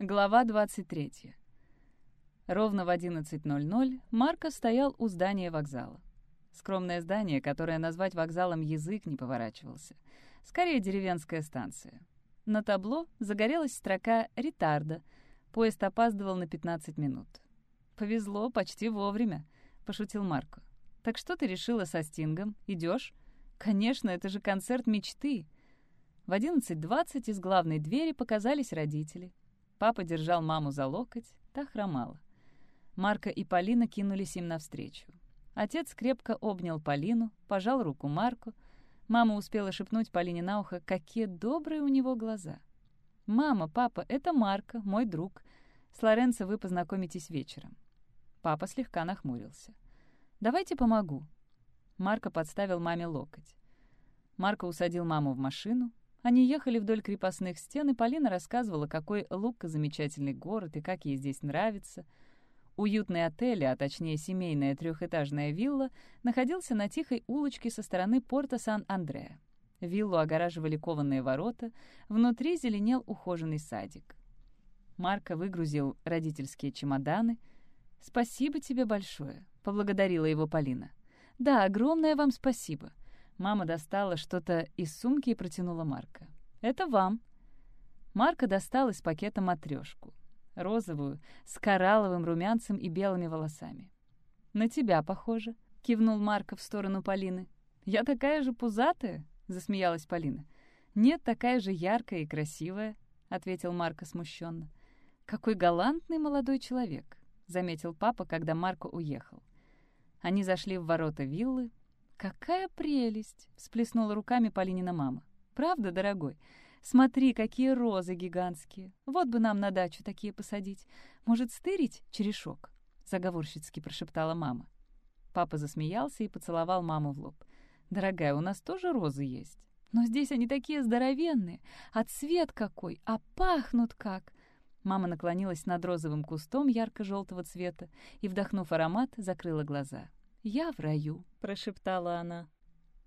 Глава 23. Ровно в 11.00 Марко стоял у здания вокзала. Скромное здание, которое назвать вокзалом язык не поворачивался. Скорее, деревенская станция. На табло загорелась строка «Ретарда». Поезд опаздывал на 15 минут. «Повезло, почти вовремя», — пошутил Марко. «Так что ты решила со Стингом? Идешь? «Конечно, это же концерт мечты». В 11.20 из главной двери показались родители. Папа держал маму за локоть, та хромала. Марка и Полина кинулись им навстречу. Отец крепко обнял Полину, пожал руку Марку. Мама успела шепнуть Полине на ухо, какие добрые у него глаза. «Мама, папа, это Марка, мой друг. С Лоренцо вы познакомитесь вечером». Папа слегка нахмурился. «Давайте помогу». Марко подставил маме локоть. Марко усадил маму в машину, они ехали вдоль крепостных стен, и Полина рассказывала, какой Лука замечательный город и как ей здесь нравится. Уютный отель, а точнее семейная трехэтажная вилла, находился на тихой улочке со стороны порта Сан-Андреа. Виллу огораживали кованые ворота, внутри зеленел ухоженный садик. Марко выгрузил родительские чемоданы. «Спасибо тебе большое», — поблагодарила его Полина. «Да, огромное вам спасибо. Мама достала что-то из сумки и протянула Марка. «Это вам». Марка достал из пакета матрешку. Розовую, с коралловым румянцем и белыми волосами. «На тебя похоже», — кивнул Марка в сторону Полины. «Я такая же пузатая?» — засмеялась Полина. «Нет, такая же яркая и красивая», — ответил Марка смущенно. «Какой галантный молодой человек», — заметил папа, когда Марко уехал. Они зашли в ворота виллы, «Какая прелесть!» — всплеснула руками Полинина мама. «Правда, дорогой? Смотри, какие розы гигантские. Вот бы нам на дачу такие посадить. Может, стырить черешок?» — заговорщицки прошептала мама. Папа засмеялся и поцеловал маму в лоб. «Дорогая, у нас тоже розы есть. Но здесь они такие здоровенные, а цвет какой, а пахнут как!» Мама наклонилась над розовым кустом ярко-желтого цвета и, вдохнув аромат, закрыла глаза. «Я в раю», — прошептала она.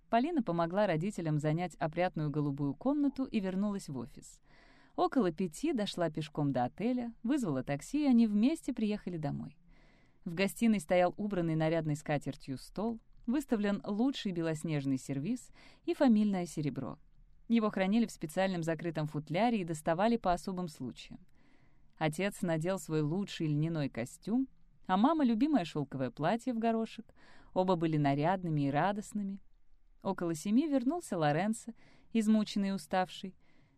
Полина помогла родителям занять опрятную голубую комнату и вернулась в офис. Около пяти дошла пешком до отеля, вызвала такси, и они вместе приехали домой. В гостиной стоял убранный нарядной скатертью стол, выставлен лучший белоснежный сервиз и фамильное серебро. Его хранили в специальном закрытом футляре и доставали по особым случаям. Отец надел свой лучший льняной костюм, а мама — любимое шелковое платье в горошек. Оба были нарядными и радостными. Около семи вернулся Лоренцо, измученный и уставший.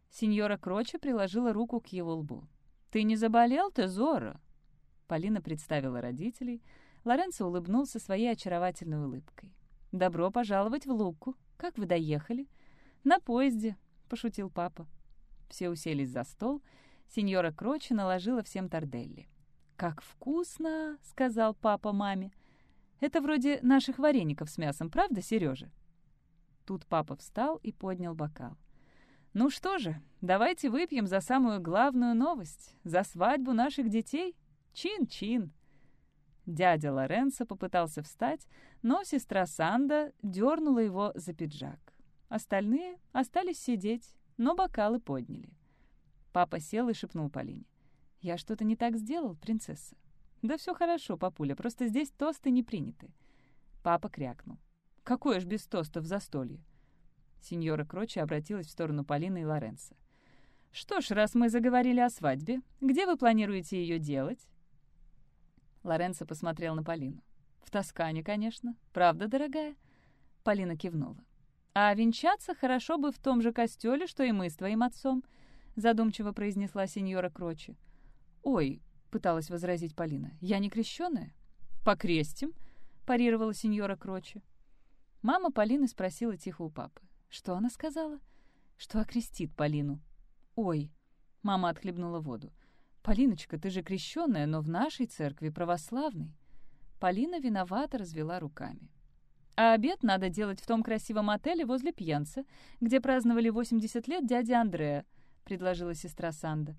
Сеньора Кроча приложила руку к его лбу. «Ты не заболел, Тезора?» Полина представила родителей. Лоренцо улыбнулся своей очаровательной улыбкой. «Добро пожаловать в Луку. Как вы доехали?» «На поезде», — пошутил папа. Все уселись за стол. Сеньора Кроча наложила всем торделли. «Как вкусно!» — сказал папа маме. «Это вроде наших вареников с мясом, правда, Сережа?» Тут папа встал и поднял бокал. «Ну что же, давайте выпьем за самую главную новость, за свадьбу наших детей. Чин-чин!» Дядя Лоренцо попытался встать, но сестра Санда дернула его за пиджак. Остальные остались сидеть, но бокалы подняли. Папа сел и шепнул Полине. «Я что-то не так сделал, принцесса?» «Да все хорошо, папуля, просто здесь тосты не приняты». Папа крякнул. «Какое ж без тостов застолье?» Сеньора Крочи обратилась в сторону Полины и Лоренса. «Что ж, раз мы заговорили о свадьбе, где вы планируете ее делать?» Лоренцо посмотрел на Полину. «В Тоскане, конечно. Правда, дорогая?» Полина кивнула. «А венчаться хорошо бы в том же костеле, что и мы с твоим отцом», задумчиво произнесла сеньора Крочи. «Ой», — пыталась возразить Полина, — «я не крещеная». «Покрестим», — парировала сеньора Крочи. Мама Полины спросила тихо у папы. «Что она сказала?» «Что окрестит Полину». «Ой», — мама отхлебнула воду. «Полиночка, ты же крещенная, но в нашей церкви православной». Полина виновато развела руками. «А обед надо делать в том красивом отеле возле Пьянца, где праздновали 80 лет дяди Андрея», — предложила сестра Санда.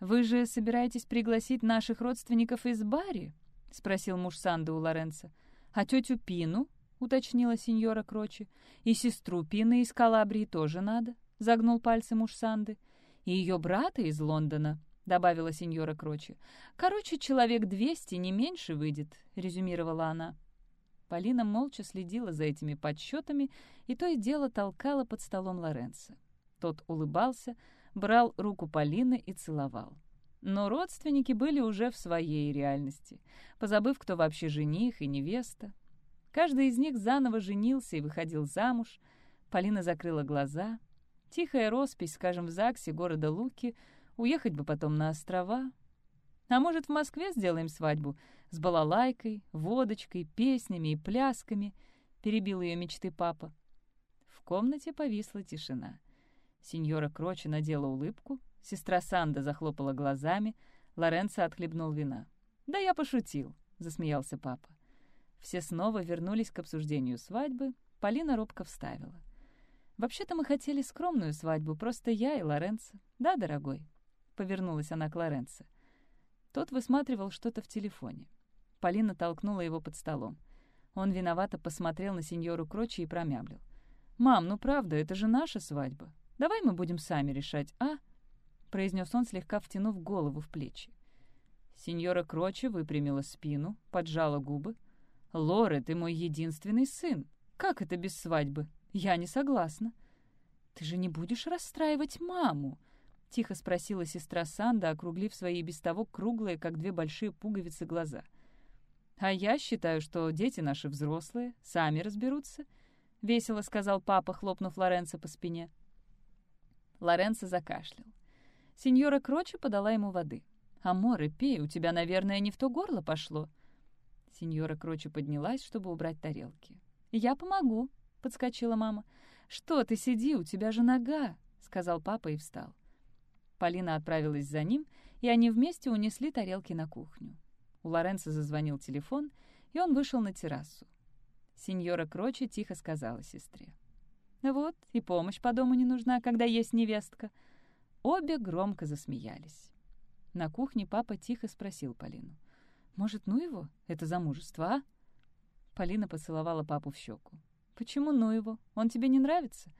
«Вы же собираетесь пригласить наших родственников из Бари?» — спросил муж Санды у Лоренца. «А тетю Пину?» — уточнила сеньора Крочи. «И сестру Пины из Калабрии тоже надо», — загнул пальцы муж Санды. «И ее брата из Лондона», —— добавила сеньора Крочи. «Короче, человек двести, не меньше выйдет», — резюмировала она. Полина молча следила за этими подсчетами и то и дело толкала под столом Лоренцо. Тот улыбался, брал руку Полины и целовал. Но родственники были уже в своей реальности, позабыв, кто вообще жених и невеста. Каждый из них заново женился и выходил замуж. Полина закрыла глаза. Тихая роспись, скажем, в ЗАГСе города Луки, уехать бы потом на острова. А может, в Москве сделаем свадьбу с балалайкой, водочкой, песнями и плясками, перебил ее мечты папа. В комнате повисла тишина. Сеньора Крочи надела улыбку, сестра Санда захлопала глазами, Лоренцо отхлебнул вина. «Да я пошутил», — засмеялся папа. Все снова вернулись к обсуждению свадьбы, Полина робко вставила. «Вообще-то мы хотели скромную свадьбу, просто я и Лоренцо. Да, дорогой?» — повернулась она к Лоренцо. Тот высматривал что-то в телефоне. Полина толкнула его под столом. Он виновато посмотрел на сеньору Крочи и промямлил. «Мам, ну правда, это же наша свадьба. Давай мы будем сами решать, а?» — произнес он, слегка втянув голову в плечи. Сеньора Крочи выпрямила спину, поджала губы. «Лоре, ты мой единственный сын. Как это без свадьбы? Я не согласна». «Ты же не будешь расстраивать маму?» — тихо спросила сестра Санда, округлив свои без того круглые, как две большие пуговицы, глаза. «А я считаю, что дети наши взрослые, сами разберутся», — весело сказал папа, хлопнув Лоренцо по спине. Лоренцо закашлял. Сеньора Крочи подала ему воды. «Аморе, пей, у тебя, наверное, не в то горло пошло». Сеньора Крочи поднялась, чтобы убрать тарелки. «Я помогу», — подскочила мама. «Что ты, сиди, у тебя же нога», — сказал папа и встал. Полина отправилась за ним, и они вместе унесли тарелки на кухню. У Лоренцо зазвонил телефон, и он вышел на террасу. Сеньора Крочи тихо сказала сестре. Вот, и помощь по дому не нужна, когда есть невестка. Обе громко засмеялись. На кухне папа тихо спросил Полину. «Может, ну его? Это замужество, а?» Полина поцеловала папу в щеку. «Почему ну его? Он тебе не нравится?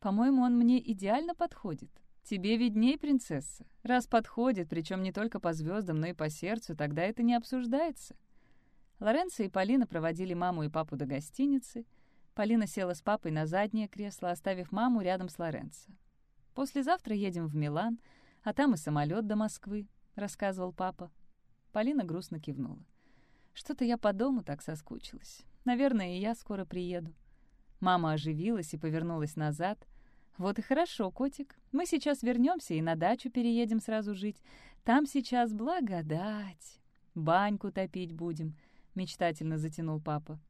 По-моему, он мне идеально подходит. Тебе видней, принцесса. Раз подходит, причем не только по звездам, но и по сердцу, тогда это не обсуждается». Лоренцо и Полина проводили маму и папу до гостиницы — Полина села с папой на заднее кресло, оставив маму рядом с Лоренцо. «Послезавтра едем в Милан, а там и самолет до Москвы», — рассказывал папа. Полина грустно кивнула. «Что-то я по дому так соскучилась. Наверное, и я скоро приеду». Мама оживилась и повернулась назад. «Вот и хорошо, котик. Мы сейчас вернемся и на дачу переедем сразу жить. Там сейчас благодать. Баньку топить будем», — мечтательно затянул папа.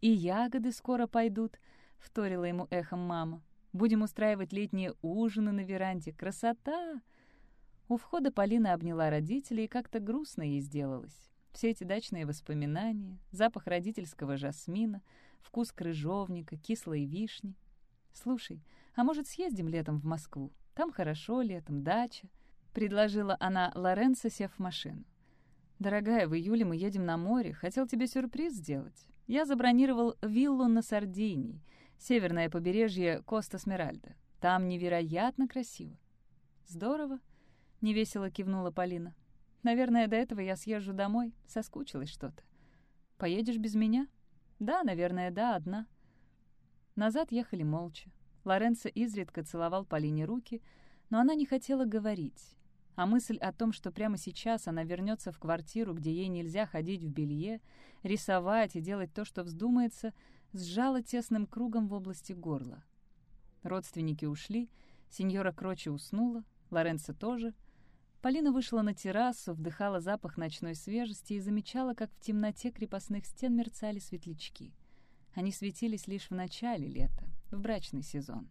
«И ягоды скоро пойдут», — вторила ему эхом мама. «Будем устраивать летние ужины на веранде. Красота!» У входа Полина обняла родителей, и как-то грустно ей сделалось. Все эти дачные воспоминания, запах родительского жасмина, вкус крыжовника, кислой вишни. «Слушай, а может, съездим летом в Москву? Там хорошо, летом дача», — предложила она Лоренцо, сев в машину. «Дорогая, в июле мы едем на море. Хотел тебе сюрприз сделать. Я забронировал виллу на Сардинии, северное побережье Коста-Смиральда. Там невероятно красиво». «Здорово», — невесело кивнула Полина. «Наверное, до этого я съезжу домой. Соскучилась что-то. Поедешь без меня?» «Да, наверное, да, одна». Назад ехали молча. Лоренцо изредка целовал Полине руки, но она не хотела говорить, а мысль о том, что прямо сейчас она вернется в квартиру, где ей нельзя ходить в белье, рисовать и делать то, что вздумается, сжала тесным кругом в области горла. Родственники ушли, сеньора Крочи уснула, Лоренцо тоже. Полина вышла на террасу, вдыхала запах ночной свежести и замечала, как в темноте крепостных стен мерцали светлячки. Они светились лишь в начале лета, в брачный сезон.